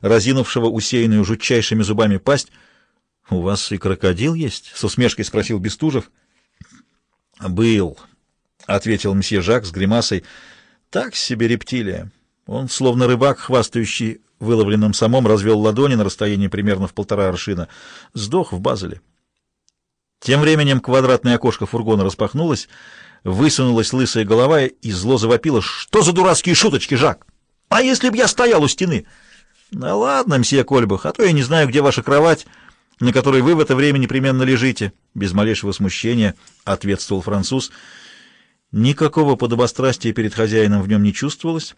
разинувшего усеянную жутчайшими зубами пасть. — У вас и крокодил есть? — с усмешкой спросил Бестужев. — Был, — ответил мсье Жак с гримасой. — Так себе рептилия. Он, словно рыбак, хвастающий выловленным самом, развел ладони на расстоянии примерно в полтора аршина. Сдох в Базеле. Тем временем квадратное окошко фургона распахнулось, высунулась лысая голова и зло завопило. «Что за дурацкие шуточки, Жак? А если б я стоял у стены?» «Да ладно, мсье Кольбах, а то я не знаю, где ваша кровать, на которой вы в это время непременно лежите», — без малейшего смущения ответствовал француз. Никакого подобострастия перед хозяином в нем не чувствовалось.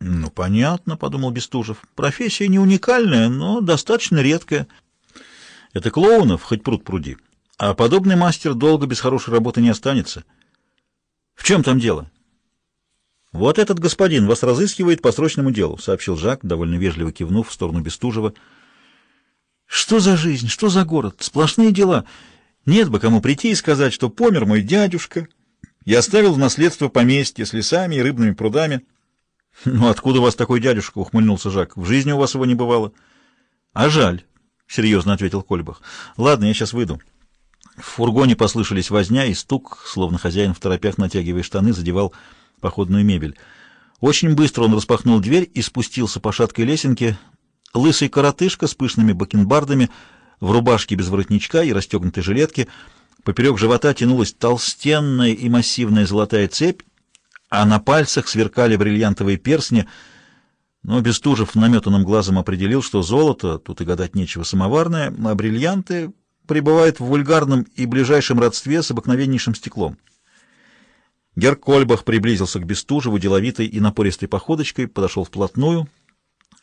«Ну, понятно», — подумал Бестужев. «Профессия не уникальная, но достаточно редкая. Это клоунов, хоть пруд пруди. А подобный мастер долго без хорошей работы не останется. В чем там дело?» «Вот этот господин вас разыскивает по срочному делу», — сообщил Жак, довольно вежливо кивнув в сторону Бестужева. «Что за жизнь? Что за город? Сплошные дела. Нет бы кому прийти и сказать, что помер мой дядюшка и оставил в наследство поместье с лесами и рыбными прудами». — Ну, откуда у вас такой дядюшка? — ухмыльнулся Жак. — В жизни у вас его не бывало. — А жаль, — серьезно ответил Кольбах. — Ладно, я сейчас выйду. В фургоне послышались возня и стук, словно хозяин в торопях, натягивая штаны, задевал походную мебель. Очень быстро он распахнул дверь и спустился по шаткой лесенке. Лысый коротышка с пышными бакенбардами, в рубашке без воротничка и расстегнутой жилетке. Поперек живота тянулась толстенная и массивная золотая цепь, а на пальцах сверкали бриллиантовые персни, но Бестужев наметанным глазом определил, что золото, тут и гадать нечего, самоварное, а бриллианты пребывают в вульгарном и ближайшем родстве с обыкновеннейшим стеклом. Герр Кольбах приблизился к Бестужеву деловитой и напористой походочкой, подошел вплотную,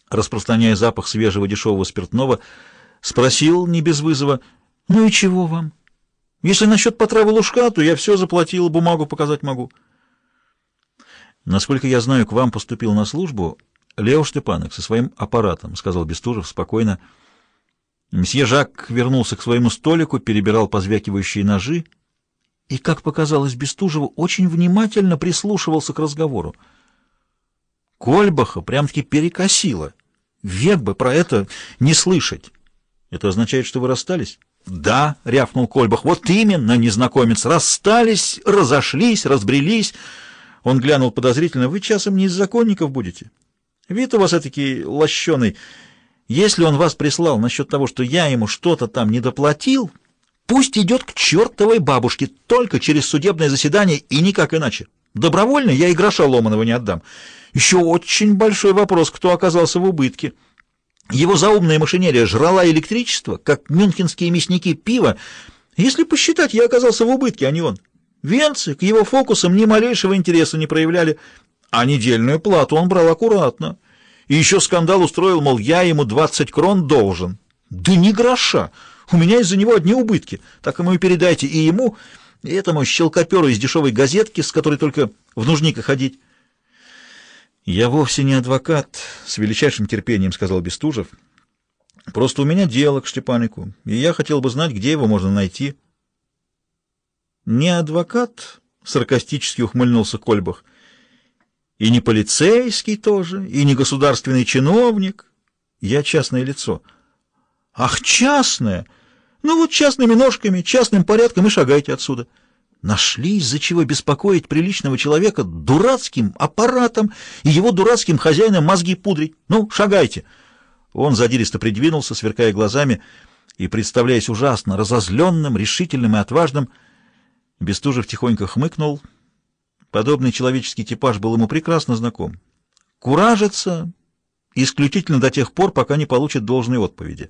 распространяя запах свежего дешевого спиртного, спросил не без вызова, «Ну и чего вам? Если насчет потравы лужка, то я все заплатил, бумагу показать могу». Насколько я знаю, к вам поступил на службу Лео Штепанок со своим аппаратом, — сказал Бестужев спокойно. Мсье Жак вернулся к своему столику, перебирал позвякивающие ножи и, как показалось Бестужеву, очень внимательно прислушивался к разговору. Кольбаха прям-таки перекосило. Век бы про это не слышать. Это означает, что вы расстались? Да, рявкнул Кольбах. Вот именно, незнакомец. Расстались, разошлись, разбрелись. Он глянул подозрительно. «Вы часом не из законников будете? Вид у вас этакий лощеный. Если он вас прислал насчет того, что я ему что-то там не доплатил, пусть идет к чертовой бабушке, только через судебное заседание и никак иначе. Добровольно я и гроша ломаного не отдам. Еще очень большой вопрос, кто оказался в убытке». Его заумная машинерия жрала электричество, как мюнхенские мясники пива. Если посчитать, я оказался в убытке, а не он. Венцы к его фокусам ни малейшего интереса не проявляли, а недельную плату он брал аккуратно. И еще скандал устроил, мол, я ему 20 крон должен. Да не гроша! У меня из-за него одни убытки. Так ему и передайте и ему, и этому щелкоперу из дешевой газетки, с которой только в нужника ходить. «Я вовсе не адвокат», — с величайшим терпением сказал Бестужев. «Просто у меня дело к Штепанику, и я хотел бы знать, где его можно найти». Не адвокат, — саркастически ухмыльнулся Кольбах, — и не полицейский тоже, и не государственный чиновник. Я частное лицо. Ах, частное! Ну вот частными ножками, частным порядком и шагайте отсюда. Нашли, из-за чего беспокоить приличного человека дурацким аппаратом и его дурацким хозяином мозги пудрить. Ну, шагайте. Он задиристо придвинулся, сверкая глазами и представляясь ужасно разозленным, решительным и отважным, — Бестужев тихонько хмыкнул. Подобный человеческий типаж был ему прекрасно знаком. Куражится исключительно до тех пор, пока не получит должной отповеди.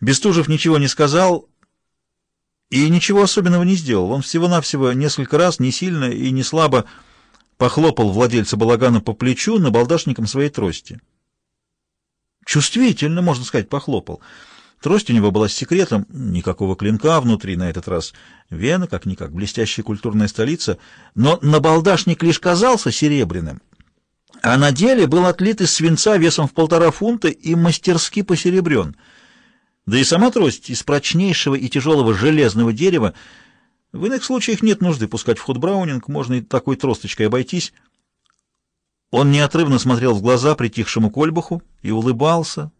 Бестужев ничего не сказал и ничего особенного не сделал. Он всего-навсего несколько раз, не сильно и не слабо, похлопал владельца балагана по плечу набалдашником своей трости. Чувствительно, можно сказать, похлопал. Трость у него была с секретом, никакого клинка внутри на этот раз. Вена, как-никак, блестящая культурная столица, но набалдашник лишь казался серебряным, а на деле был отлит из свинца весом в полтора фунта и мастерски посеребрен. Да и сама трость из прочнейшего и тяжелого железного дерева. В иных случаях нет нужды пускать в ход браунинг, можно и такой тросточкой обойтись. Он неотрывно смотрел в глаза притихшему Кольбаху и улыбался,